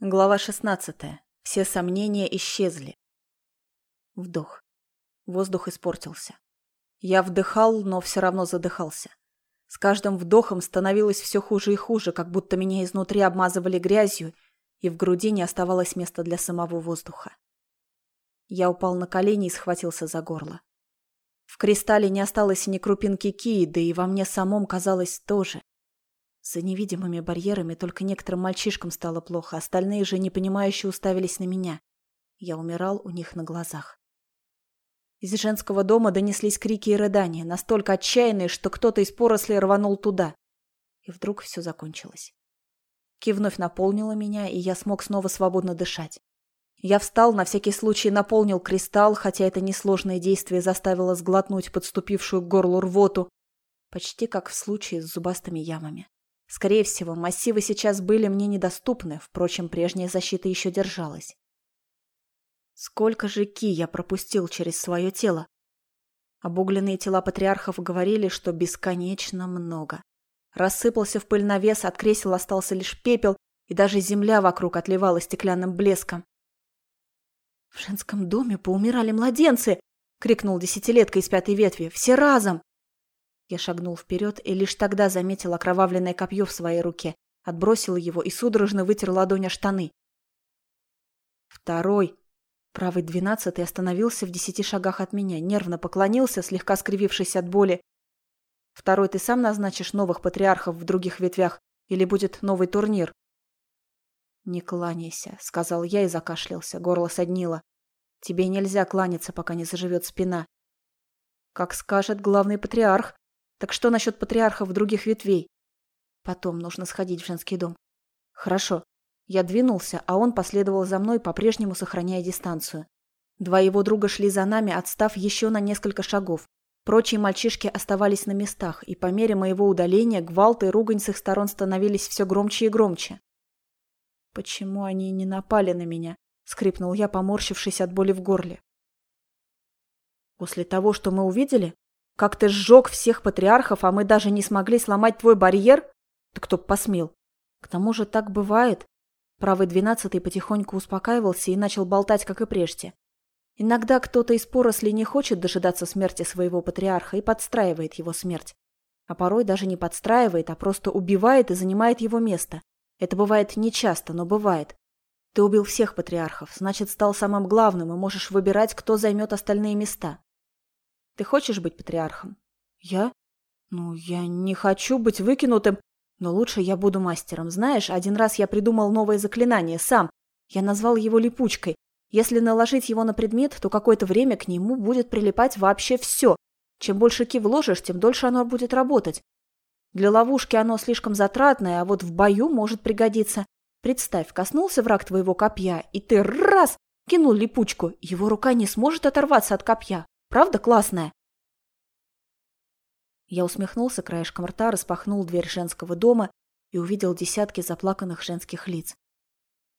Глава 16. Все сомнения исчезли. Вдох. Воздух испортился. Я вдыхал, но все равно задыхался. С каждым вдохом становилось все хуже и хуже, как будто меня изнутри обмазывали грязью, и в груди не оставалось места для самого воздуха. Я упал на колени и схватился за горло. В кристалле не осталось ни крупинки кии, да и во мне самом казалось тоже. За невидимыми барьерами только некоторым мальчишкам стало плохо, остальные же непонимающе уставились на меня. Я умирал у них на глазах. Из женского дома донеслись крики и рыдания, настолько отчаянные, что кто-то из порослей рванул туда. И вдруг все закончилось. Ки вновь наполнила меня, и я смог снова свободно дышать. Я встал, на всякий случай наполнил кристалл, хотя это несложное действие заставило сглотнуть подступившую к горлу рвоту, почти как в случае с зубастыми ямами. Скорее всего, массивы сейчас были мне недоступны, впрочем, прежняя защита еще держалась. Сколько же ки я пропустил через свое тело? Обугленные тела патриархов говорили, что бесконечно много. Рассыпался в пыль навес, от кресел остался лишь пепел, и даже земля вокруг отливала стеклянным блеском. «В женском доме поумирали младенцы!» — крикнул десятилетка из пятой ветви. «Все разом!» Я шагнул вперед и лишь тогда заметил окровавленное копье в своей руке, отбросил его и судорожно вытер ладонь о штаны. Второй, правый двенадцатый, остановился в десяти шагах от меня, нервно поклонился, слегка скривившись от боли. Второй ты сам назначишь новых патриархов в других ветвях, или будет новый турнир? «Не кланяйся», — сказал я и закашлялся, горло соднило. «Тебе нельзя кланяться, пока не заживет спина». «Как скажет главный патриарх», так что насчет патриархов других ветвей? Потом нужно сходить в женский дом. Хорошо. Я двинулся, а он последовал за мной, по-прежнему сохраняя дистанцию. Два его друга шли за нами, отстав еще на несколько шагов. Прочие мальчишки оставались на местах, и по мере моего удаления гвалт и ругань с их сторон становились все громче и громче. «Почему они не напали на меня?» — скрипнул я, поморщившись от боли в горле. «После того, что мы увидели?» Как ты сжег всех патриархов, а мы даже не смогли сломать твой барьер? Ты кто посмел? К тому же так бывает. Правый двенадцатый потихоньку успокаивался и начал болтать, как и прежде. Иногда кто-то из порослей не хочет дожидаться смерти своего патриарха и подстраивает его смерть. А порой даже не подстраивает, а просто убивает и занимает его место. Это бывает нечасто, но бывает. Ты убил всех патриархов, значит, стал самым главным и можешь выбирать, кто займет остальные места. Ты хочешь быть патриархом? Я? Ну, я не хочу быть выкинутым, но лучше я буду мастером. Знаешь, один раз я придумал новое заклинание сам. Я назвал его липучкой. Если наложить его на предмет, то какое-то время к нему будет прилипать вообще все. Чем больше ки вложишь, тем дольше оно будет работать. Для ловушки оно слишком затратное, а вот в бою может пригодиться. Представь, коснулся враг твоего копья, и ты раз кинул липучку, его рука не сможет оторваться от копья. Правда классная?» Я усмехнулся краешком рта, распахнул дверь женского дома и увидел десятки заплаканных женских лиц.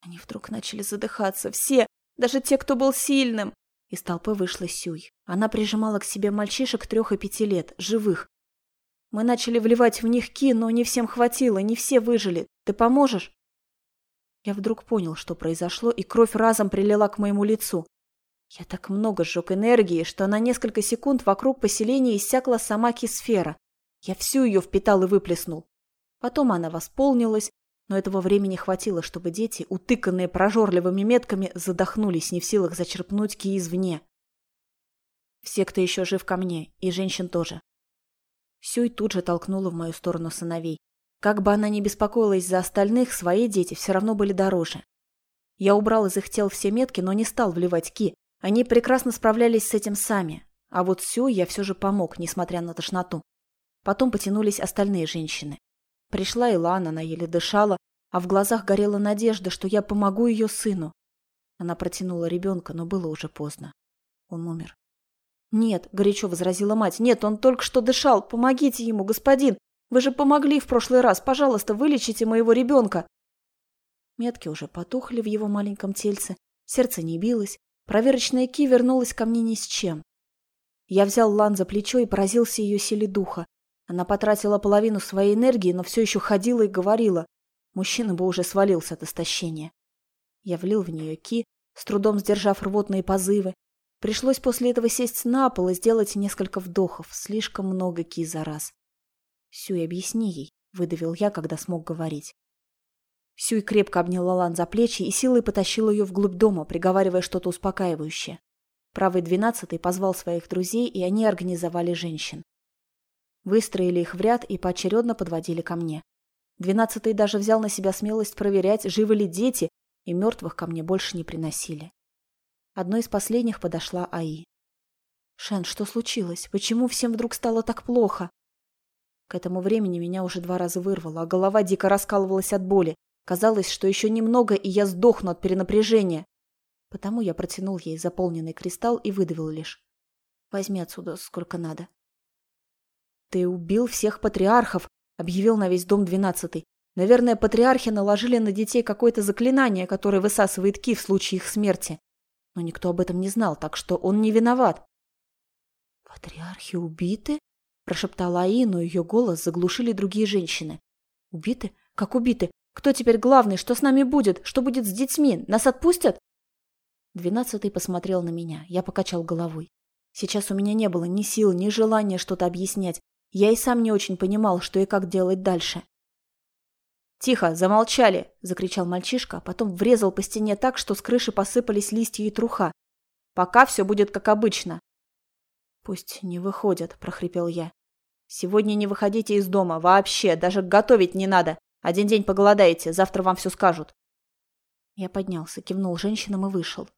Они вдруг начали задыхаться. Все, даже те, кто был сильным. Из толпы вышла Сюй. Она прижимала к себе мальчишек трех и пяти лет, живых. Мы начали вливать в них ки, но не всем хватило, не все выжили. Ты поможешь? Я вдруг понял, что произошло, и кровь разом прилила к моему лицу. Я так много сжег энергии, что на несколько секунд вокруг поселения иссякла сама кисфера. Я всю ее впитал и выплеснул. Потом она восполнилась, но этого времени хватило, чтобы дети, утыканные прожорливыми метками, задохнулись, не в силах зачерпнуть ки извне. Все, кто еще жив ко мне, и женщин тоже. Сюй тут же толкнула в мою сторону сыновей. Как бы она ни беспокоилась за остальных, свои дети все равно были дороже. Я убрал из их тел все метки, но не стал вливать ки, они прекрасно справлялись с этим сами, а вот Сю я все же помог, несмотря на тошноту. Потом потянулись остальные женщины. Пришла Илана, она еле дышала, а в глазах горела надежда, что я помогу ее сыну. Она протянула ребенка, но было уже поздно. Он умер. «Нет», — горячо возразила мать, — «нет, он только что дышал. Помогите ему, господин. Вы же помогли в прошлый раз. Пожалуйста, вылечите моего ребенка». Метки уже потухли в его маленьком тельце, сердце не билось, Проверочная Ки вернулась ко мне ни с чем. Я взял Лан за плечо и поразился ее силе духа. Она потратила половину своей энергии, но все еще ходила и говорила. Мужчина бы уже свалился от истощения. Я влил в нее ки, с трудом сдержав рвотные позывы. Пришлось после этого сесть на пол и сделать несколько вдохов. Слишком много ки за раз. «Сюй, объясни ей», — выдавил я, когда смог говорить. Сюй крепко обнял Лалан за плечи и силой потащил ее вглубь дома, приговаривая что-то успокаивающее. Правый двенадцатый позвал своих друзей, и они организовали женщин. Выстроили их в ряд и поочередно подводили ко мне. Двенадцатый даже взял на себя смелость проверять, живы ли дети, и мертвых ко мне больше не приносили. Одной из последних подошла Аи. «Шен, что случилось? Почему всем вдруг стало так плохо?» К этому времени меня уже два раза вырвало, а голова дико раскалывалась от боли. Казалось, что еще немного, и я сдохну от перенапряжения. Потому я протянул ей заполненный кристалл и выдавил лишь. «Возьми отсюда сколько надо». «Ты убил всех патриархов», — объявил на весь дом двенадцатый. «Наверное, патриархи наложили на детей какое-то заклинание, которое высасывает ки в случае их смерти. Но никто об этом не знал, так что он не виноват». «Патриархи убиты?» – прошептала Аи, но ее голос заглушили другие женщины. «Убиты? Как убиты? Кто теперь главный? Что с нами будет? Что будет с детьми? Нас отпустят?» Двенадцатый посмотрел на меня. Я покачал головой. Сейчас у меня не было ни сил, ни желания что-то объяснять. Я и сам не очень понимал, что и как делать дальше. «Тихо, замолчали!» – закричал мальчишка, а потом врезал по стене так, что с крыши посыпались листья и труха. «Пока все будет как обычно». «Пусть не выходят», – прохрипел я. «Сегодня не выходите из дома, вообще, даже готовить не надо. Один день поголодаете, завтра вам все скажут. Я поднялся, кивнул женщинам и вышел.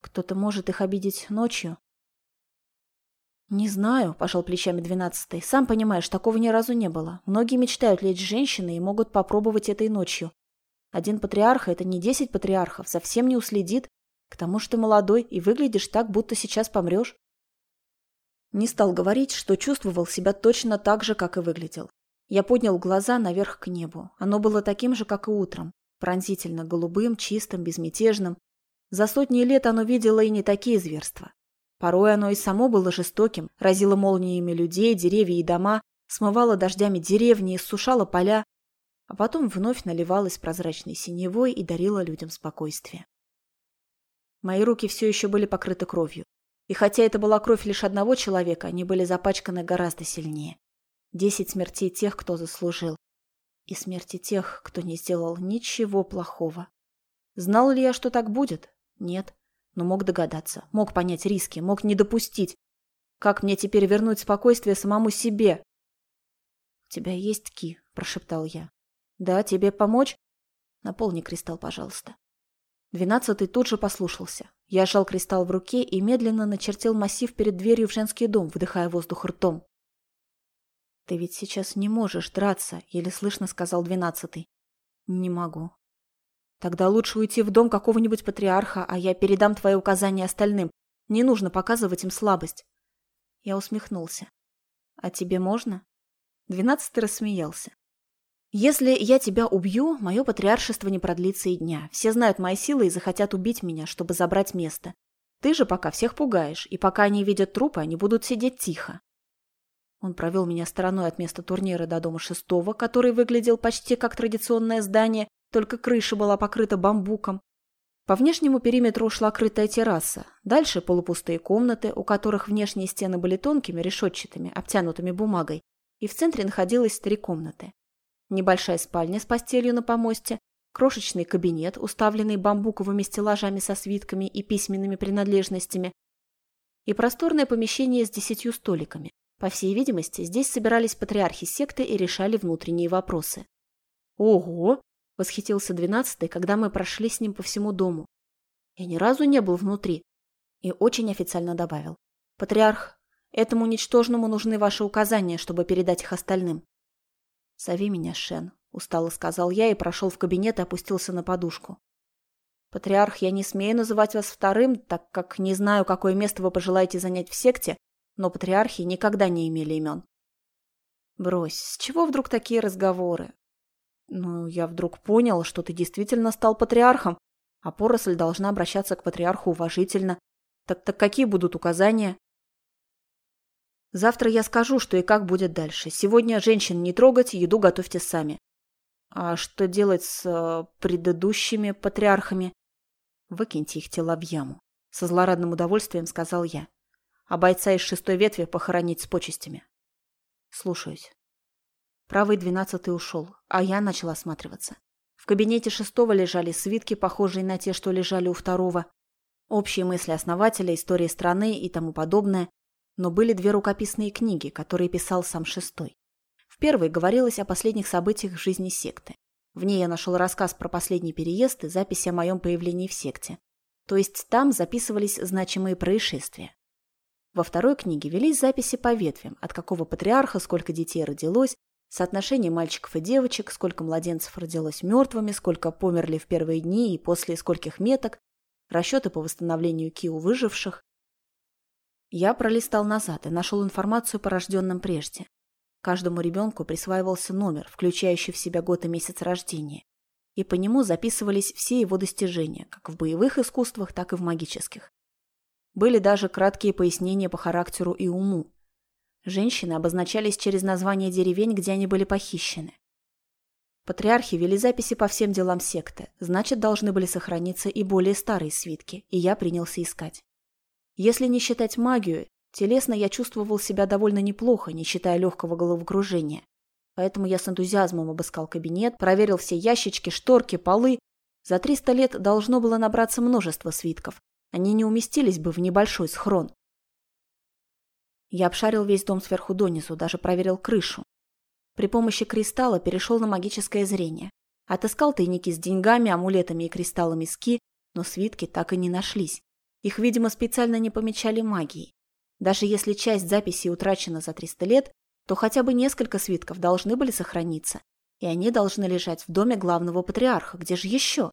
Кто-то может их обидеть ночью? Не знаю, пожал плечами двенадцатый. Сам понимаешь, такого ни разу не было. Многие мечтают лечь женщины и могут попробовать этой ночью. Один патриарх – это не десять патриархов, совсем не уследит. К тому что ты молодой и выглядишь так, будто сейчас помрешь. Не стал говорить, что чувствовал себя точно так же, как и выглядел. Я поднял глаза наверх к небу. Оно было таким же, как и утром. Пронзительно голубым, чистым, безмятежным. За сотни лет оно видело и не такие зверства. Порой оно и само было жестоким, разило молниями людей, деревья и дома, смывало дождями деревни, иссушало поля, а потом вновь наливалось прозрачной синевой и дарило людям спокойствие. Мои руки все еще были покрыты кровью. И хотя это была кровь лишь одного человека, они были запачканы гораздо сильнее. Десять смертей тех, кто заслужил. И смерти тех, кто не сделал ничего плохого. Знал ли я, что так будет? Нет. Но мог догадаться, мог понять риски, мог не допустить. Как мне теперь вернуть спокойствие самому себе? — У тебя есть ки, — прошептал я. — Да, тебе помочь? Наполни кристалл, пожалуйста. Двенадцатый тут же послушался. Я сжал кристалл в руке и медленно начертил массив перед дверью в женский дом, вдыхая воздух ртом. «Ты ведь сейчас не можешь драться», — еле слышно сказал двенадцатый. «Не могу». «Тогда лучше уйти в дом какого-нибудь патриарха, а я передам твои указания остальным. Не нужно показывать им слабость». Я усмехнулся. «А тебе можно?» Двенадцатый рассмеялся. «Если я тебя убью, мое патриаршество не продлится и дня. Все знают мои силы и захотят убить меня, чтобы забрать место. Ты же пока всех пугаешь, и пока они видят трупы, они будут сидеть тихо. Он провел меня стороной от места турнира до дома шестого, который выглядел почти как традиционное здание, только крыша была покрыта бамбуком. По внешнему периметру шла крытая терраса. Дальше полупустые комнаты, у которых внешние стены были тонкими, решетчатыми, обтянутыми бумагой. И в центре находилось три комнаты. Небольшая спальня с постелью на помосте, крошечный кабинет, уставленный бамбуковыми стеллажами со свитками и письменными принадлежностями, и просторное помещение с десятью столиками. По всей видимости, здесь собирались патриархи секты и решали внутренние вопросы. «Ого!» – восхитился двенадцатый, когда мы прошли с ним по всему дому. Я ни разу не был внутри. И очень официально добавил. «Патриарх, этому ничтожному нужны ваши указания, чтобы передать их остальным». «Зови меня, Шен», – устало сказал я и прошел в кабинет и опустился на подушку. «Патриарх, я не смею называть вас вторым, так как не знаю, какое место вы пожелаете занять в секте, но патриархи никогда не имели имен. Брось, с чего вдруг такие разговоры? Ну, я вдруг понял, что ты действительно стал патриархом, а поросль должна обращаться к патриарху уважительно. Так, так какие будут указания? Завтра я скажу, что и как будет дальше. Сегодня женщин не трогать, еду готовьте сами. А что делать с э, предыдущими патриархами? Выкиньте их тела в яму. Со злорадным удовольствием сказал я. А бойца из шестой ветви похоронить с почестями. Слушаюсь. Правый двенадцатый ушел, а я начал осматриваться. В кабинете шестого лежали свитки, похожие на те, что лежали у второго. Общие мысли основателя, история страны и тому подобное. Но были две рукописные книги, которые писал сам шестой. В первой говорилось о последних событиях в жизни секты. В ней я нашел рассказ про последний переезд и записи о моем появлении в секте. То есть там записывались значимые происшествия. Во второй книге велись записи по ветвям, от какого патриарха, сколько детей родилось, соотношение мальчиков и девочек, сколько младенцев родилось мертвыми, сколько померли в первые дни и после скольких меток, расчеты по восстановлению ки у выживших. Я пролистал назад и нашел информацию по рожденным прежде. Каждому ребенку присваивался номер, включающий в себя год и месяц рождения. И по нему записывались все его достижения, как в боевых искусствах, так и в магических. Были даже краткие пояснения по характеру и уму. Женщины обозначались через название деревень, где они были похищены. Патриархи вели записи по всем делам секты, значит, должны были сохраниться и более старые свитки, и я принялся искать. Если не считать магию, телесно я чувствовал себя довольно неплохо, не считая легкого головокружения. Поэтому я с энтузиазмом обыскал кабинет, проверил все ящички, шторки, полы. За 300 лет должно было набраться множество свитков, они не уместились бы в небольшой схрон. Я обшарил весь дом сверху донизу, даже проверил крышу. При помощи кристалла перешел на магическое зрение. Отыскал тайники с деньгами, амулетами и кристаллами ски, но свитки так и не нашлись. Их, видимо, специально не помечали магией. Даже если часть записей утрачена за 300 лет, то хотя бы несколько свитков должны были сохраниться. И они должны лежать в доме главного патриарха. Где же еще?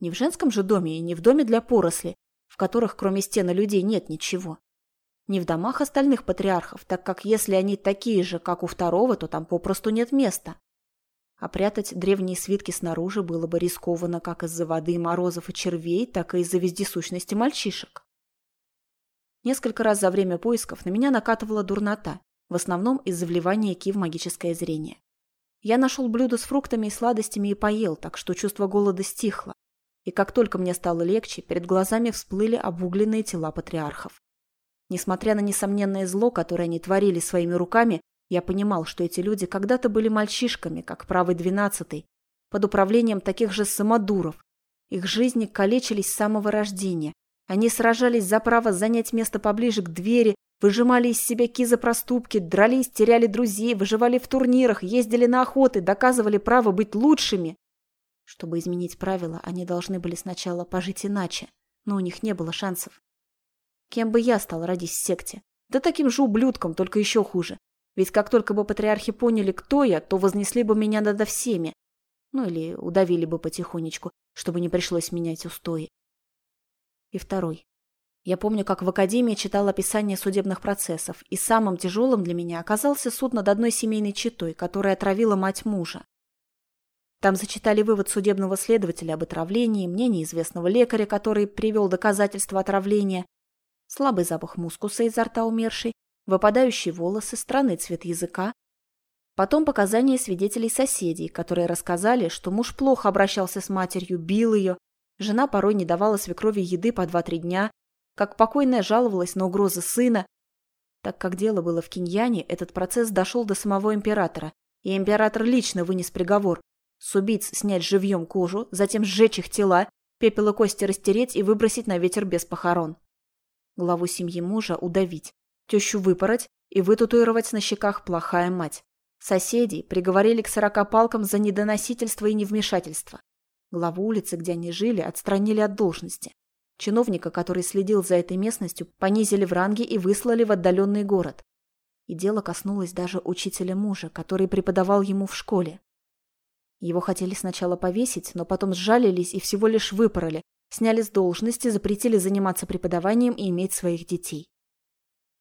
Не в женском же доме и не в доме для поросли, в которых кроме стены людей нет ничего. Не в домах остальных патриархов, так как если они такие же, как у второго, то там попросту нет места. А прятать древние свитки снаружи было бы рискованно как из-за воды, морозов и червей, так и из-за вездесущности мальчишек. Несколько раз за время поисков на меня накатывала дурнота, в основном из-за вливания ки в магическое зрение. Я нашел блюдо с фруктами и сладостями и поел, так что чувство голода стихло и как только мне стало легче, перед глазами всплыли обугленные тела патриархов. Несмотря на несомненное зло, которое они творили своими руками, я понимал, что эти люди когда-то были мальчишками, как правый двенадцатый, под управлением таких же самодуров. Их жизни калечились с самого рождения. Они сражались за право занять место поближе к двери, выжимали из себя ки проступки, дрались, теряли друзей, выживали в турнирах, ездили на охоты, доказывали право быть лучшими. Чтобы изменить правила, они должны были сначала пожить иначе, но у них не было шансов. Кем бы я стал, родись в секте? Да таким же ублюдком, только еще хуже. Ведь как только бы патриархи поняли, кто я, то вознесли бы меня над всеми. Ну или удавили бы потихонечку, чтобы не пришлось менять устои. И второй. Я помню, как в академии читал описание судебных процессов, и самым тяжелым для меня оказался суд над одной семейной четой, которая отравила мать мужа. Там зачитали вывод судебного следователя об отравлении, мнение известного лекаря, который привел доказательства отравления, слабый запах мускуса изо рта умершей, выпадающие волосы, странный цвет языка. Потом показания свидетелей соседей, которые рассказали, что муж плохо обращался с матерью, бил ее, жена порой не давала свекрови еды по два-три дня, как покойная жаловалась на угрозы сына. Так как дело было в Киньяне, этот процесс дошел до самого императора, и император лично вынес приговор с убийц снять живьем кожу, затем сжечь их тела, пепел и кости растереть и выбросить на ветер без похорон. Главу семьи мужа удавить, тещу выпороть и вытатуировать на щеках плохая мать. Соседей приговорили к сорока палкам за недоносительство и невмешательство. Главу улицы, где они жили, отстранили от должности. Чиновника, который следил за этой местностью, понизили в ранге и выслали в отдаленный город. И дело коснулось даже учителя мужа, который преподавал ему в школе. Его хотели сначала повесить, но потом сжалились и всего лишь выпороли, сняли с должности, запретили заниматься преподаванием и иметь своих детей.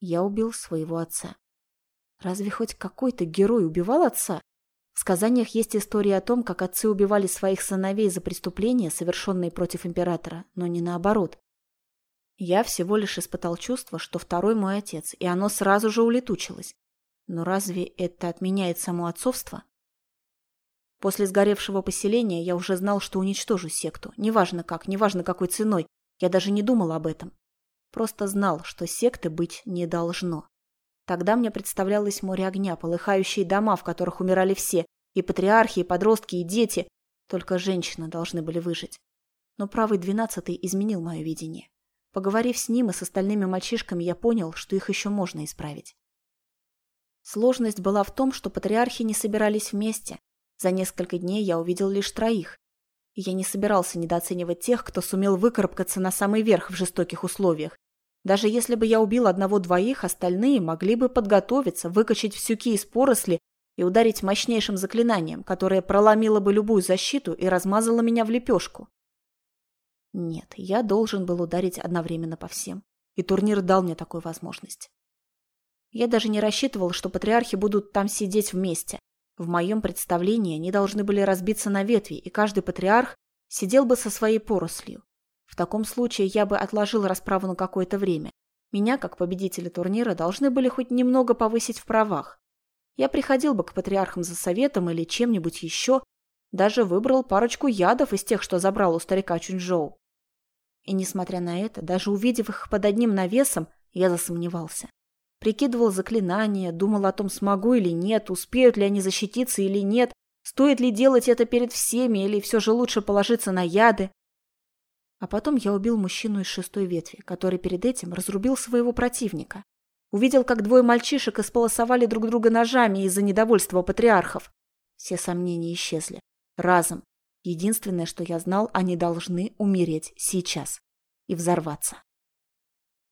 Я убил своего отца. Разве хоть какой-то герой убивал отца? В сказаниях есть история о том, как отцы убивали своих сыновей за преступления, совершенные против императора, но не наоборот. Я всего лишь испытал чувство, что второй мой отец, и оно сразу же улетучилось. Но разве это отменяет само отцовство? После сгоревшего поселения я уже знал, что уничтожу секту. Неважно как, неважно какой ценой. Я даже не думал об этом. Просто знал, что секты быть не должно. Тогда мне представлялось море огня, полыхающие дома, в которых умирали все, и патриархи, и подростки, и дети. Только женщины должны были выжить. Но правый двенадцатый изменил мое видение. Поговорив с ним и с остальными мальчишками, я понял, что их еще можно исправить. Сложность была в том, что патриархи не собирались вместе. За несколько дней я увидел лишь троих. И я не собирался недооценивать тех, кто сумел выкарабкаться на самый верх в жестоких условиях. Даже если бы я убил одного-двоих, остальные могли бы подготовиться, выкачать всюки из поросли и ударить мощнейшим заклинанием, которое проломило бы любую защиту и размазало меня в лепешку. Нет, я должен был ударить одновременно по всем. И турнир дал мне такую возможность. Я даже не рассчитывал, что патриархи будут там сидеть вместе. В моем представлении они должны были разбиться на ветви, и каждый патриарх сидел бы со своей порослью. В таком случае я бы отложил расправу на какое-то время. Меня, как победителя турнира, должны были хоть немного повысить в правах. Я приходил бы к патриархам за советом или чем-нибудь еще, даже выбрал парочку ядов из тех, что забрал у старика Чунчжоу. И несмотря на это, даже увидев их под одним навесом, я засомневался. Прикидывал заклинания, думал о том, смогу или нет, успеют ли они защититься или нет, стоит ли делать это перед всеми или все же лучше положиться на яды. А потом я убил мужчину из шестой ветви, который перед этим разрубил своего противника. Увидел, как двое мальчишек исполосовали друг друга ножами из-за недовольства патриархов. Все сомнения исчезли. Разом. Единственное, что я знал, они должны умереть сейчас и взорваться.